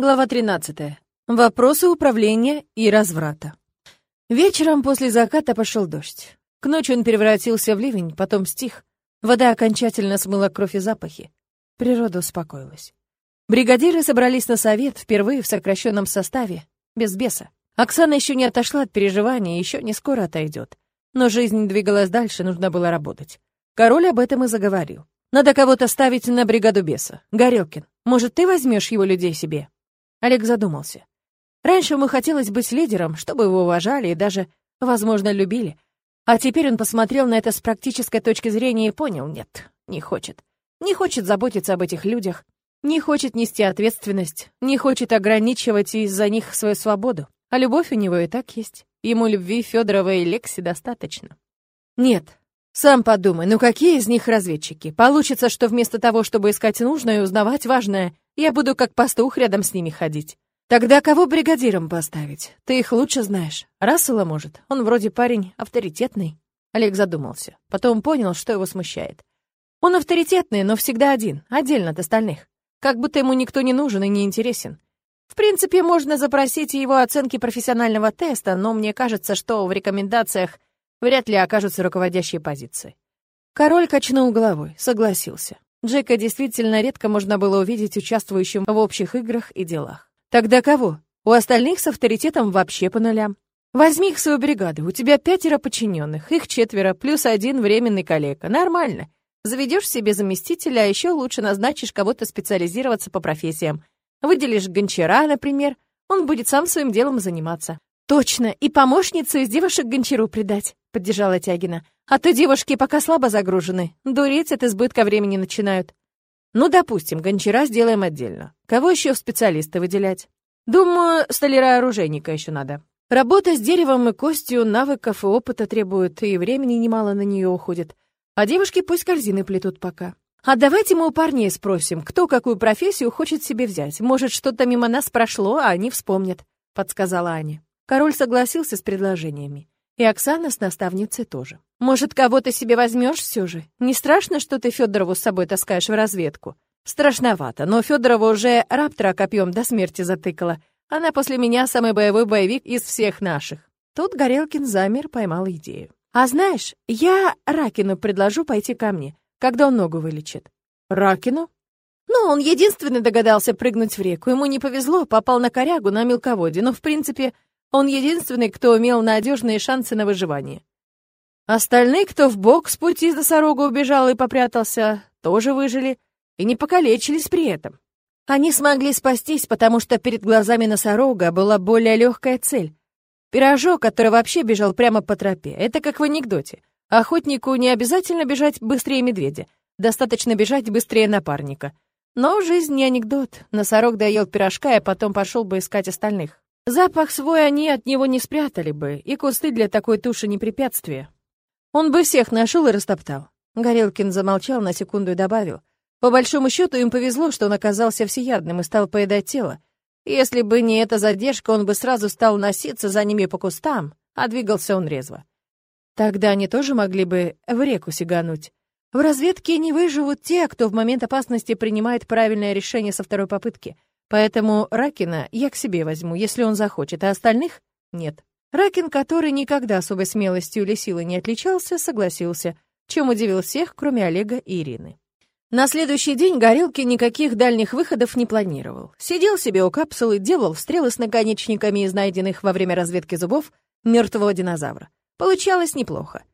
Глава 13. Вопросы управления и разврата. Вечером после заката пошел дождь. К ночи он превратился в ливень, потом стих. Вода окончательно смыла кровь и запахи. Природа успокоилась. Бригадиры собрались на совет впервые в сокращенном составе, без беса. Оксана еще не отошла от переживаний, еще не скоро отойдет. Но жизнь двигалась дальше, нужно было работать. Король об этом и заговорил. Надо кого-то ставить на бригаду беса. Горелкин, может, ты возьмешь его людей себе? Олег задумался. Раньше ему хотелось быть лидером, чтобы его уважали и даже, возможно, любили. А теперь он посмотрел на это с практической точки зрения и понял, нет, не хочет. Не хочет заботиться об этих людях, не хочет нести ответственность, не хочет ограничивать из-за них свою свободу. А любовь у него и так есть. Ему любви Федорова и Лекси достаточно. Нет, сам подумай, ну какие из них разведчики? Получится, что вместо того, чтобы искать нужное и узнавать важное, я буду как пастух рядом с ними ходить. Тогда кого бригадиром поставить? Ты их лучше знаешь. Рассела, может? Он вроде парень авторитетный. Олег задумался. Потом понял, что его смущает. Он авторитетный, но всегда один, отдельно от остальных. Как будто ему никто не нужен и не интересен. В принципе, можно запросить его оценки профессионального теста, но мне кажется, что в рекомендациях вряд ли окажутся руководящие позиции. Король качнул головой, согласился. Джека действительно редко можно было увидеть участвующим в общих играх и делах. Тогда кого? У остальных с авторитетом вообще по нулям. Возьми их в свою бригаду, у тебя пятеро подчиненных, их четверо, плюс один временный коллега. Нормально. Заведешь себе заместителя, а еще лучше назначишь кого-то специализироваться по профессиям. Выделишь гончара, например, он будет сам своим делом заниматься. Точно, и помощницу из девушек гончару придать, поддержала Тягина. А то девушки пока слабо загружены, дуреть от избытка времени начинают. Ну, допустим, гончара сделаем отдельно. Кого еще в специалисты выделять? Думаю, столяра-оружейника еще надо. Работа с деревом и костью навыков и опыта требует, и времени немало на нее уходит. А девушки пусть корзины плетут пока. А давайте мы у парней спросим, кто какую профессию хочет себе взять. Может, что-то мимо нас прошло, а они вспомнят, подсказала Аня. Король согласился с предложениями. И Оксана с наставницей тоже. Может, кого-то себе возьмешь все же? Не страшно, что ты Федорову с собой таскаешь в разведку? Страшновато, но Федорова уже раптора копьем до смерти затыкала. Она после меня самый боевой боевик из всех наших. Тут Горелкин замер, поймал идею. А знаешь, я Ракину предложу пойти ко мне, когда он ногу вылечит. Ракину? Ну, он единственный догадался прыгнуть в реку. Ему не повезло, попал на корягу на мелководье, но, в принципе, он единственный, кто имел надежные шансы на выживание. Остальные, кто в бок с пути носорога убежал и попрятался, тоже выжили и не покалечились при этом. Они смогли спастись, потому что перед глазами носорога была более легкая цель. Пирожок, который вообще бежал прямо по тропе. Это как в анекдоте. Охотнику не обязательно бежать быстрее медведя. Достаточно бежать быстрее напарника. Но жизнь не анекдот. Носорог доел пирожка, и потом пошел бы искать остальных. Запах свой они от него не спрятали бы, и кусты для такой туши не препятствие. Он бы всех нашел и растоптал. Горелкин замолчал на секунду и добавил. По большому счету им повезло, что он оказался всеядным и стал поедать тело. Если бы не эта задержка, он бы сразу стал носиться за ними по кустам, а двигался он резво. Тогда они тоже могли бы в реку сигануть. В разведке не выживут те, кто в момент опасности принимает правильное решение со второй попытки — Поэтому Ракина я к себе возьму, если он захочет, а остальных — нет. Ракин, который никогда особой смелостью или силой не отличался, согласился, чем удивил всех, кроме Олега и Ирины. На следующий день Горелки никаких дальних выходов не планировал. Сидел себе у капсулы, делал стрелы с наконечниками из найденных во время разведки зубов мертвого динозавра. Получалось неплохо.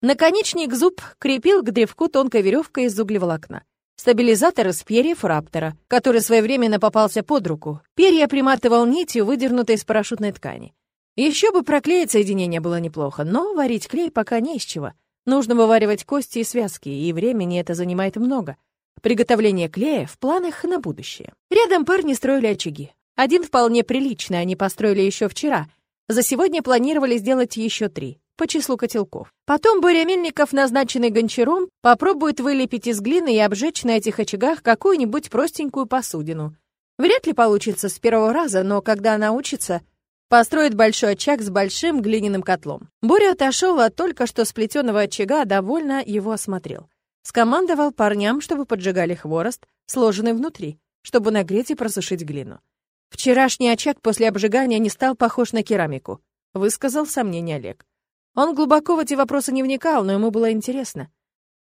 Наконечник зуб крепил к древку тонкой веревкой из углеволокна. Стабилизатор из перьев раптора, который своевременно попался под руку. Перья приматывал нитью, выдернутой из парашютной ткани. Еще бы проклеить соединение было неплохо, но варить клей пока не из чего. Нужно вываривать кости и связки, и времени это занимает много. Приготовление клея в планах на будущее. Рядом парни строили очаги. Один вполне приличный они построили еще вчера. За сегодня планировали сделать еще три по числу котелков. Потом Боря Мельников, назначенный гончаром, попробует вылепить из глины и обжечь на этих очагах какую-нибудь простенькую посудину. Вряд ли получится с первого раза, но когда научится, построит большой очаг с большим глиняным котлом. Боря отошел от только что сплетенного очага, довольно его осмотрел. Скомандовал парням, чтобы поджигали хворост, сложенный внутри, чтобы нагреть и просушить глину. Вчерашний очаг после обжигания не стал похож на керамику, высказал сомнение Олег. Он глубоко в эти вопросы не вникал, но ему было интересно.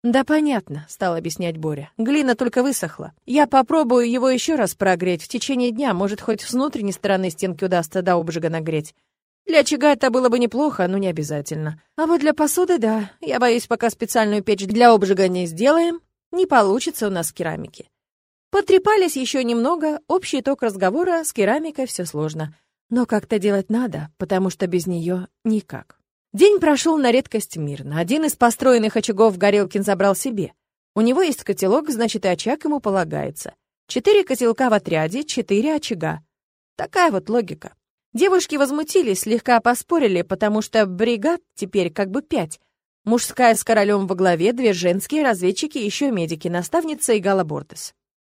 «Да понятно», — стал объяснять Боря. «Глина только высохла. Я попробую его еще раз прогреть в течение дня, может, хоть с внутренней стороны стенки удастся до обжига нагреть. Для очага это было бы неплохо, но не обязательно. А вот для посуды, да. Я боюсь, пока специальную печь для обжига не сделаем, не получится у нас керамики. Потрепались еще немного, общий итог разговора с керамикой все сложно. Но как-то делать надо, потому что без нее никак. День прошел на редкость мирно. Один из построенных очагов Горелкин забрал себе. У него есть котелок, значит, и очаг ему полагается. Четыре котелка в отряде, четыре очага. Такая вот логика. Девушки возмутились, слегка поспорили, потому что бригад теперь как бы пять. Мужская с королем во главе, две женские, разведчики, еще медики, наставница и Гала Бортес.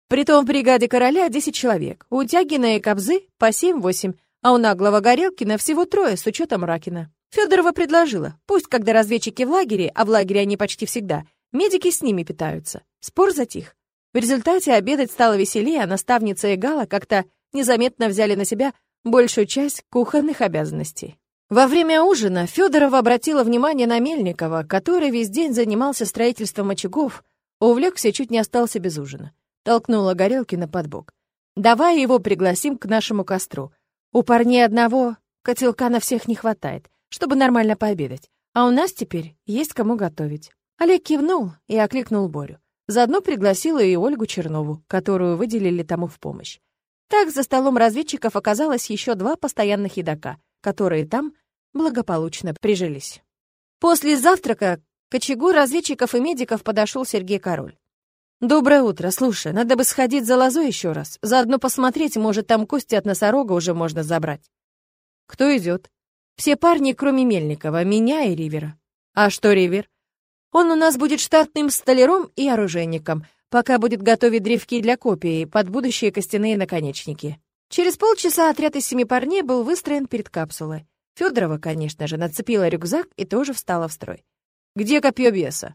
Притом в бригаде короля 10 человек, у Тягина и Кобзы по 7-8, а у наглого Горелкина всего трое с учетом Ракина. Федорова предложила, пусть, когда разведчики в лагере, а в лагере они почти всегда, медики с ними питаются. Спор затих. В результате обедать стало веселее, а наставница и Гала как-то незаметно взяли на себя большую часть кухонных обязанностей. Во время ужина Федорова обратила внимание на Мельникова, который весь день занимался строительством очагов, увлекся чуть не остался без ужина. Толкнула Горелкина под бок. «Давай его пригласим к нашему костру. У парней одного котелка на всех не хватает, чтобы нормально пообедать, а у нас теперь есть кому готовить». Олег кивнул и окликнул Борю. Заодно пригласила и Ольгу Чернову, которую выделили тому в помощь. Так за столом разведчиков оказалось еще два постоянных едока, которые там благополучно прижились. После завтрака к очагу разведчиков и медиков подошел Сергей Король. «Доброе утро. Слушай, надо бы сходить за лозой еще раз. Заодно посмотреть, может, там кости от носорога уже можно забрать». «Кто идет?» «Все парни, кроме Мельникова, меня и Ривера». «А что Ривер?» «Он у нас будет штатным столяром и оружейником пока будет готовить древки для копии под будущие костяные наконечники. Через полчаса отряд из семи парней был выстроен перед капсулой. Федорова, конечно же, нацепила рюкзак и тоже встала в строй. «Где копье беса?»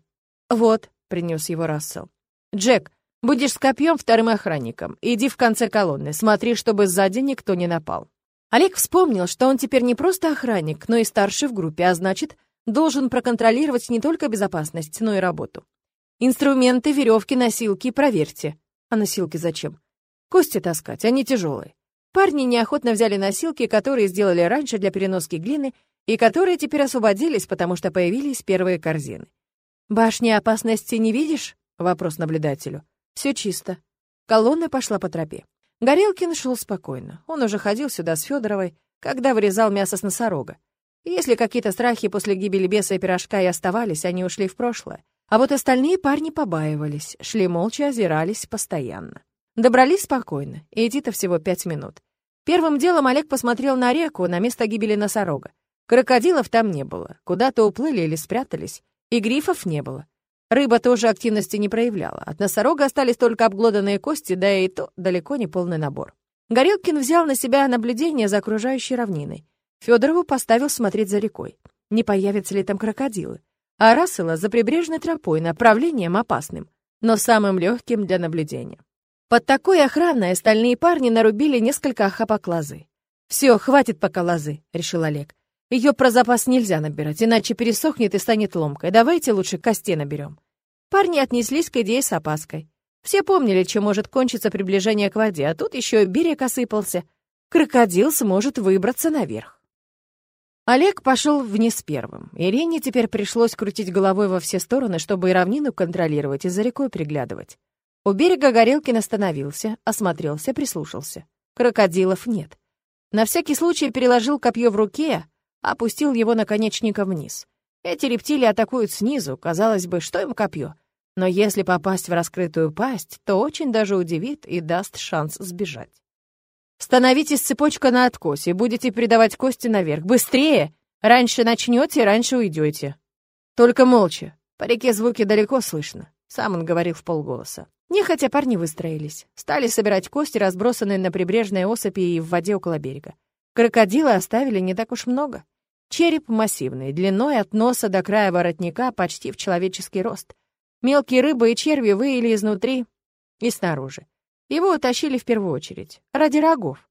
«Вот», — принес его Рассел. «Джек, будешь с копьем вторым охранником. Иди в конце колонны, смотри, чтобы сзади никто не напал». Олег вспомнил, что он теперь не просто охранник, но и старший в группе, а значит, должен проконтролировать не только безопасность, но и работу. Инструменты, веревки, носилки проверьте. А носилки зачем? Кости таскать, они тяжелые. Парни неохотно взяли носилки, которые сделали раньше для переноски глины, и которые теперь освободились, потому что появились первые корзины. «Башни опасности не видишь?» — вопрос наблюдателю. Все чисто. Колонна пошла по тропе. Горелкин шел спокойно. Он уже ходил сюда с Федоровой, когда вырезал мясо с носорога. Если какие-то страхи после гибели беса и пирожка и оставались, они ушли в прошлое. А вот остальные парни побаивались, шли молча, озирались постоянно. Добрались спокойно, и идти-то всего пять минут. Первым делом Олег посмотрел на реку, на место гибели носорога. Крокодилов там не было, куда-то уплыли или спрятались, и грифов не было. Рыба тоже активности не проявляла. От носорога остались только обглоданные кости, да и то далеко не полный набор. Горелкин взял на себя наблюдение за окружающей равниной. Федорову поставил смотреть за рекой. Не появятся ли там крокодилы? а Рассела за прибрежной тропой направлением опасным, но самым легким для наблюдения. Под такой охраной остальные парни нарубили несколько охапок лозы. «Все, хватит пока лозы», — решил Олег. «Ее про запас нельзя набирать, иначе пересохнет и станет ломкой. Давайте лучше кости наберем». Парни отнеслись к идее с опаской. Все помнили, чем может кончиться приближение к воде, а тут еще берег осыпался. Крокодил сможет выбраться наверх. Олег пошел вниз первым. Ирине теперь пришлось крутить головой во все стороны, чтобы и равнину контролировать, и за рекой приглядывать. У берега Горелкин остановился, осмотрелся, прислушался. Крокодилов нет. На всякий случай переложил копье в руке, опустил его наконечником вниз. Эти рептилии атакуют снизу, казалось бы, что им копье? Но если попасть в раскрытую пасть, то очень даже удивит и даст шанс сбежать. Становитесь цепочка на откосе, будете передавать кости наверх. Быстрее! Раньше начнете, раньше уйдете. Только молча. По реке звуки далеко слышно. Сам он говорил в полголоса. Нехотя парни выстроились. Стали собирать кости, разбросанные на прибрежной осыпи и в воде около берега. Крокодилы оставили не так уж много. Череп массивный, длиной от носа до края воротника почти в человеческий рост. Мелкие рыбы и черви выели изнутри и снаружи. Его утащили в первую очередь, ради рогов.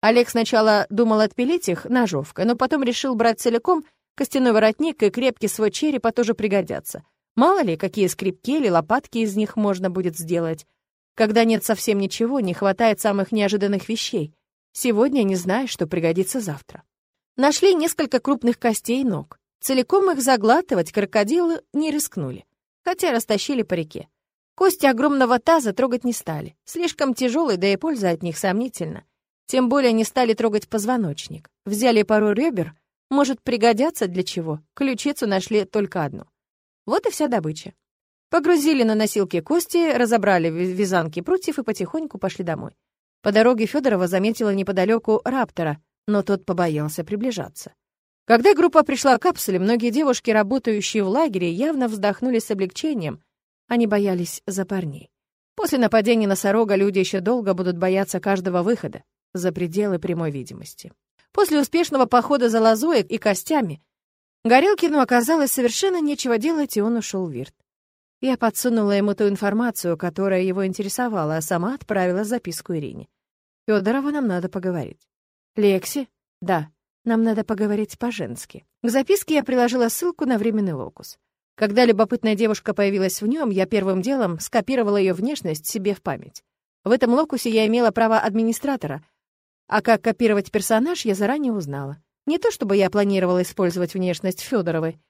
Олег сначала думал отпилить их ножовкой, но потом решил брать целиком костяной воротник и крепкий свой череп тоже пригодятся. Мало ли, какие скрипки или лопатки из них можно будет сделать. Когда нет совсем ничего, не хватает самых неожиданных вещей. Сегодня не знаешь, что пригодится завтра. Нашли несколько крупных костей ног. Целиком их заглатывать крокодилы не рискнули, хотя растащили по реке. Кости огромного таза трогать не стали. Слишком тяжелые, да и польза от них сомнительна. Тем более не стали трогать позвоночник. Взяли пару ребер, может пригодятся для чего. Ключицу нашли только одну. Вот и вся добыча. Погрузили на носилки кости, разобрали вязанки прутьев и потихоньку пошли домой. По дороге Федорова заметила неподалеку раптора, но тот побоялся приближаться. Когда группа пришла к капсуле, многие девушки, работающие в лагере, явно вздохнули с облегчением. Они боялись за парней. После нападения носорога люди еще долго будут бояться каждого выхода за пределы прямой видимости. После успешного похода за лозой и костями Горелкину оказалось совершенно нечего делать, и он ушел в Вирт. Я подсунула ему ту информацию, которая его интересовала, а сама отправила записку Ирине. «Фёдорова, нам надо поговорить». «Лекси?» «Да, нам надо поговорить по-женски». К записке я приложила ссылку на временный локус. Когда любопытная девушка появилась в нем, я первым делом скопировала ее внешность себе в память. В этом локусе я имела право администратора, а как копировать персонаж, я заранее узнала. Не то чтобы я планировала использовать внешность Фёдоровой.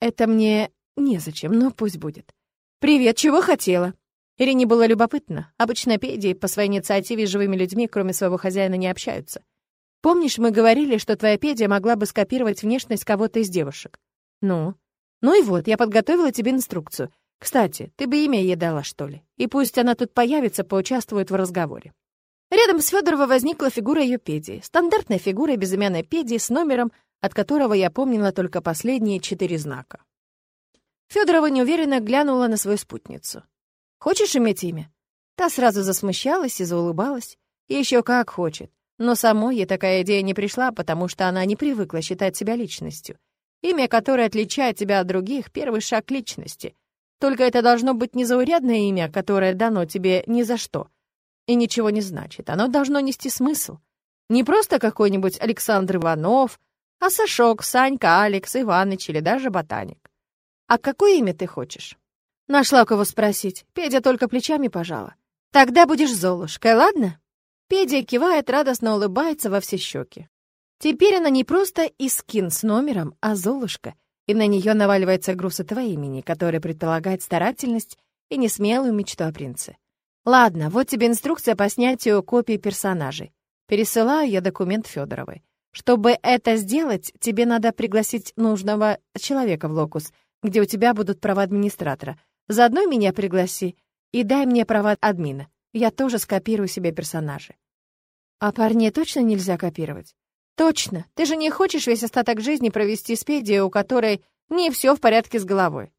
Это мне Незачем, но пусть будет. «Привет, чего хотела?» Ирине было любопытно. Обычно педи по своей инициативе с живыми людьми, кроме своего хозяина, не общаются. «Помнишь, мы говорили, что твоя педия могла бы скопировать внешность кого-то из девушек?» «Ну?» «Ну и вот, я подготовила тебе инструкцию. Кстати, ты бы имя ей дала, что ли? И пусть она тут появится, поучаствует в разговоре». Рядом с Федоровой возникла фигура ее педии. Стандартная фигура безымянной педии с номером, от которого я помнила только последние четыре знака. Федорова неуверенно глянула на свою спутницу. «Хочешь иметь имя?» Та сразу засмущалась и заулыбалась. Еще как хочет. Но самой ей такая идея не пришла, потому что она не привыкла считать себя личностью. Имя, которое отличает тебя от других, — первый шаг личности. Только это должно быть незаурядное имя, которое дано тебе ни за что. И ничего не значит. Оно должно нести смысл. Не просто какой-нибудь Александр Иванов, а Сашок, Санька, Алекс, Иваныч или даже Ботаник. «А какое имя ты хочешь?» Нашла кого спросить. Педя только плечами пожала. «Тогда будешь Золушкой, ладно?» Педя кивает, радостно улыбается во все щеки. Теперь она не просто Искин с номером, а Золушка, и на нее наваливается груз этого имени, которое предполагает старательность и несмелую мечту о принце. Ладно, вот тебе инструкция по снятию копий персонажей. Пересылаю я документ Федоровой. Чтобы это сделать, тебе надо пригласить нужного человека в локус — где у тебя будут права администратора. Заодно меня пригласи и дай мне права админа. Я тоже скопирую себе персонажи. А парней точно нельзя копировать? Точно. Ты же не хочешь весь остаток жизни провести с педией, у которой не все в порядке с головой.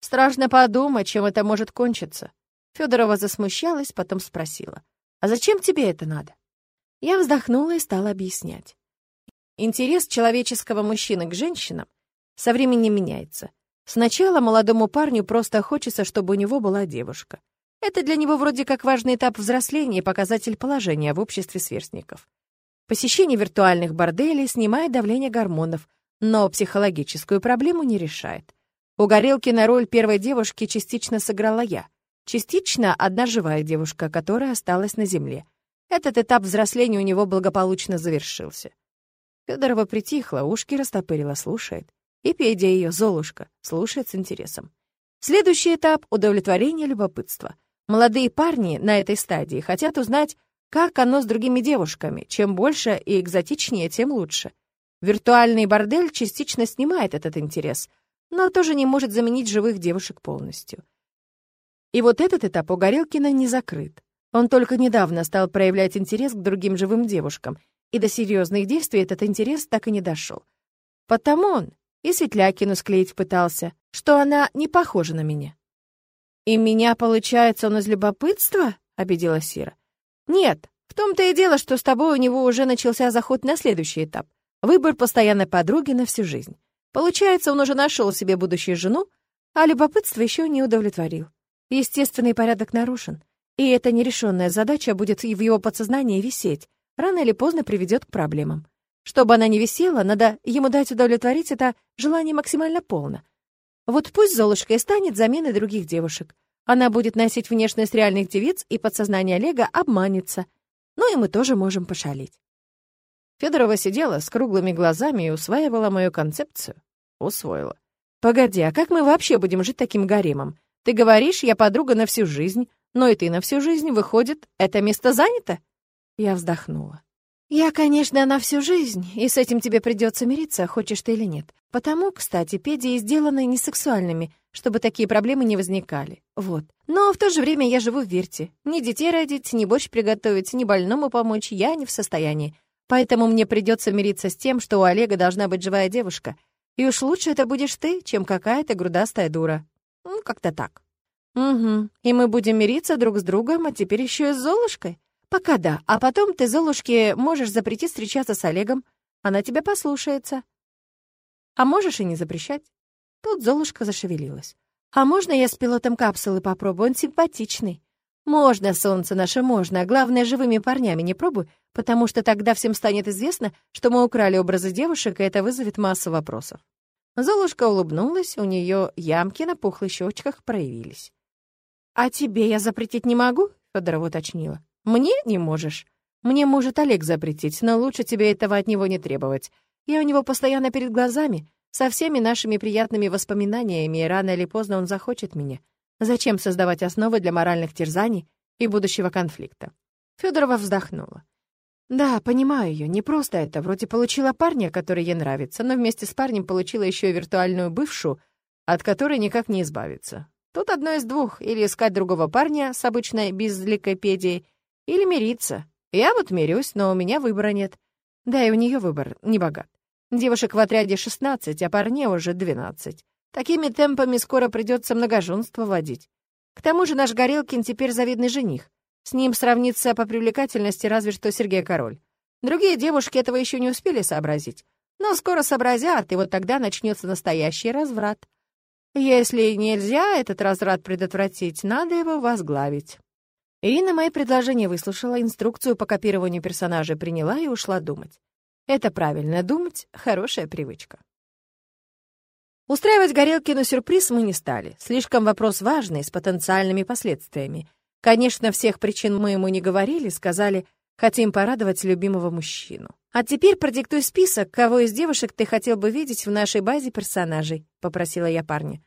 Страшно подумать, чем это может кончиться. Федорова засмущалась, потом спросила. «А зачем тебе это надо?» Я вздохнула и стала объяснять. Интерес человеческого мужчины к женщинам со временем меняется. Сначала молодому парню просто хочется, чтобы у него была девушка. Это для него вроде как важный этап взросления и показатель положения в обществе сверстников. Посещение виртуальных борделей снимает давление гормонов, но психологическую проблему не решает. У Горелки на роль первой девушки частично сыграла я. Частично одна живая девушка, которая осталась на земле. Этот этап взросления у него благополучно завершился. Федорова притихла, ушки растопырила, слушает. И Педя ее, Золушка, слушает с интересом. Следующий этап — удовлетворение любопытства. Молодые парни на этой стадии хотят узнать, как оно с другими девушками. Чем больше и экзотичнее, тем лучше. Виртуальный бордель частично снимает этот интерес, но тоже не может заменить живых девушек полностью. И вот этот этап у Горелкина не закрыт. Он только недавно стал проявлять интерес к другим живым девушкам, и до серьезных действий этот интерес так и не дошел. Потому он и Светлякину склеить пытался, что она не похожа на меня. «И меня, получается, он из любопытства?» — обидела Сира. «Нет, в том-то и дело, что с тобой у него уже начался заход на следующий этап. Выбор постоянной подруги на всю жизнь. Получается, он уже нашел себе будущую жену, а любопытство еще не удовлетворил. Естественный порядок нарушен, и эта нерешенная задача будет в его подсознании висеть, рано или поздно приведет к проблемам. Чтобы она не висела, надо ему дать удовлетворить это желание максимально полно. Вот пусть Золушка и станет заменой других девушек. Она будет носить внешность реальных девиц, и подсознание Олега обманется. Ну и мы тоже можем пошалить. Федорова сидела с круглыми глазами и усваивала мою концепцию. Усвоила. «Погоди, а как мы вообще будем жить таким гаремом? Ты говоришь, я подруга на всю жизнь, но и ты на всю жизнь, выходит, это место занято?» Я вздохнула. «Я, конечно, на всю жизнь, и с этим тебе придется мириться, хочешь ты или нет. Потому, кстати, педии сделаны не сексуальными, чтобы такие проблемы не возникали. Вот. Но в то же время я живу в Вирте. Ни детей родить, ни борщ приготовить, ни больному помочь я не в состоянии. Поэтому мне придется мириться с тем, что у Олега должна быть живая девушка. И уж лучше это будешь ты, чем какая-то грудастая дура. Ну, как-то так. Угу. И мы будем мириться друг с другом, а теперь еще и с Золушкой. «Пока да, а потом ты Золушке можешь запретить встречаться с Олегом. Она тебя послушается. А можешь и не запрещать». Тут Золушка зашевелилась. «А можно я с пилотом капсулы попробую? Он симпатичный». «Можно, солнце наше, можно. Главное, живыми парнями не пробуй, потому что тогда всем станет известно, что мы украли образы девушек, и это вызовет массу вопросов». Золушка улыбнулась, у нее ямки на пухлых щечках проявились. «А тебе я запретить не могу?» — Федорова уточнила. Мне не можешь. Мне может Олег запретить, но лучше тебе этого от него не требовать. Я у него постоянно перед глазами, со всеми нашими приятными воспоминаниями, и рано или поздно он захочет меня. Зачем создавать основы для моральных терзаний и будущего конфликта?» Федорова вздохнула. «Да, понимаю ее. Не просто это. Вроде получила парня, который ей нравится, но вместе с парнем получила еще и виртуальную бывшую, от которой никак не избавиться. Тут одно из двух. Или искать другого парня с обычной безликопедией, или мириться. Я вот мирюсь, но у меня выбора нет. Да и у нее выбор не богат. Девушек в отряде 16, а парней уже 12. Такими темпами скоро придется многоженство водить. К тому же наш Горелкин теперь завидный жених. С ним сравнится по привлекательности разве что Сергей Король. Другие девушки этого еще не успели сообразить. Но скоро сообразят, и вот тогда начнется настоящий разврат. Если нельзя этот разврат предотвратить, надо его возглавить. Ирина мои предложения выслушала, инструкцию по копированию персонажа приняла и ушла думать. Это правильно, думать — хорошая привычка. Устраивать Горелкину сюрприз мы не стали. Слишком вопрос важный, с потенциальными последствиями. Конечно, всех причин мы ему не говорили, сказали, хотим порадовать любимого мужчину. А теперь продиктуй список, кого из девушек ты хотел бы видеть в нашей базе персонажей, попросила я парня.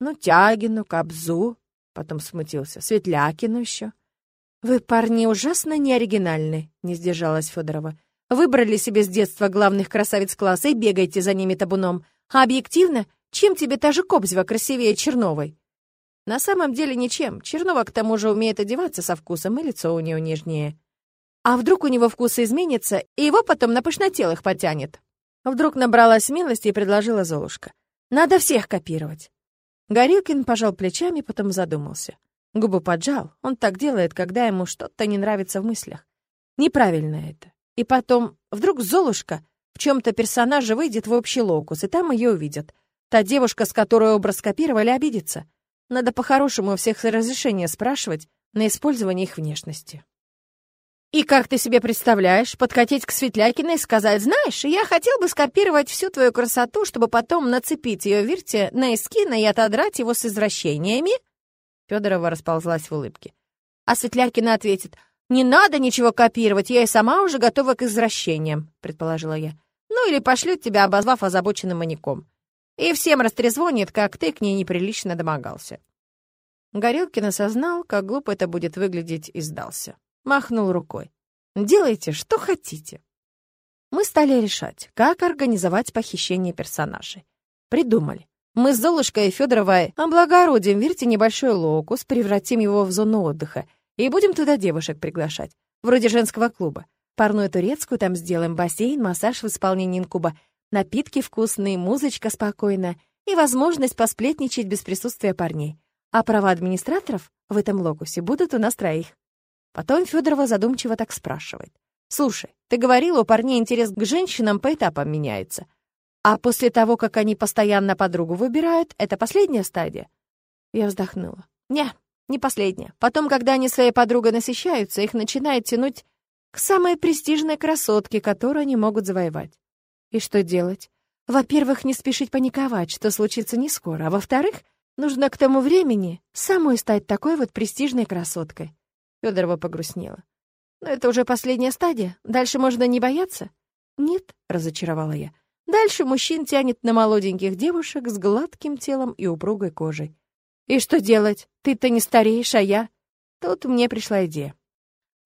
Ну, Тягину, Кобзу, потом смутился, Светлякину еще. «Вы, парни, ужасно неоригинальны», — не сдержалась Федорова. «Выбрали себе с детства главных красавиц класса и бегаете за ними табуном. А объективно, чем тебе та же Кобзева красивее Черновой?» На самом деле ничем. Чернова к тому же умеет одеваться со вкусом, и лицо у нее нежнее. А вдруг у него вкус изменится, и его потом на пышнотелых потянет? Вдруг набралась смелости и предложила Золушка. «Надо всех копировать». Горилкин пожал плечами, потом задумался. Губы поджал. Он так делает, когда ему что-то не нравится в мыслях. Неправильно это. И потом, вдруг Золушка в чем-то персонажа выйдет в общий локус, и там ее увидят. Та девушка, с которой образ копировали, обидится. Надо по-хорошему у всех разрешения спрашивать на использование их внешности. «И как ты себе представляешь, подкатить к Светлякиной и сказать, знаешь, я хотел бы скопировать всю твою красоту, чтобы потом нацепить ее Вирте на эскина и отодрать его с извращениями?» Федорова расползлась в улыбке. А Светлякина ответит, «Не надо ничего копировать, я и сама уже готова к извращениям», — предположила я. «Ну или пошлют тебя, обозвав озабоченным маньяком. И всем растрезвонит, как ты к ней неприлично домогался». Горелкин осознал, как глупо это будет выглядеть, и сдался. Махнул рукой. «Делайте, что хотите». Мы стали решать, как организовать похищение персонажей. Придумали. Мы с Золушкой и Федоровой облагородим Вирте небольшой локус, превратим его в зону отдыха и будем туда девушек приглашать, вроде женского клуба. Парную турецкую там сделаем, бассейн, массаж в исполнении инкуба, напитки вкусные, музычка спокойная и возможность посплетничать без присутствия парней. А права администраторов в этом локусе будут у нас троих. Потом Федорова задумчиво так спрашивает. «Слушай, ты говорила, у парней интерес к женщинам по этапам меняется. А после того, как они постоянно подругу выбирают, это последняя стадия? Я вздохнула. Не, не последняя. Потом, когда они своей подругой насыщаются, их начинает тянуть к самой престижной красотке, которую они могут завоевать. И что делать? Во-первых, не спешить паниковать, что случится не скоро, а во-вторых, нужно к тому времени самой стать такой вот престижной красоткой. Федорова погрустнела. Но это уже последняя стадия. Дальше можно не бояться? Нет, разочаровала я. Дальше мужчин тянет на молоденьких девушек с гладким телом и упругой кожей. И что делать? Ты-то не стареешь, а я... Тут мне пришла идея.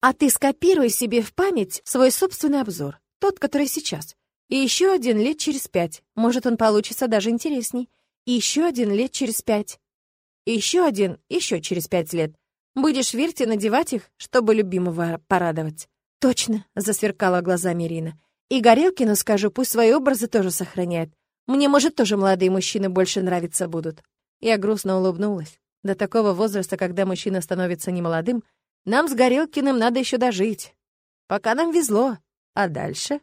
А ты скопируй себе в память свой собственный обзор, тот, который сейчас. И еще один лет через пять. Может, он получится даже интересней. И еще один лет через пять. И еще один еще через пять лет. Будешь верить и надевать их, чтобы любимого порадовать. Точно, засверкала глазами Ирина. И Горелкину скажу, пусть свои образы тоже сохраняет. Мне, может, тоже молодые мужчины больше нравиться будут. Я грустно улыбнулась. До такого возраста, когда мужчина становится немолодым, нам с Горелкиным надо еще дожить. Пока нам везло. А дальше?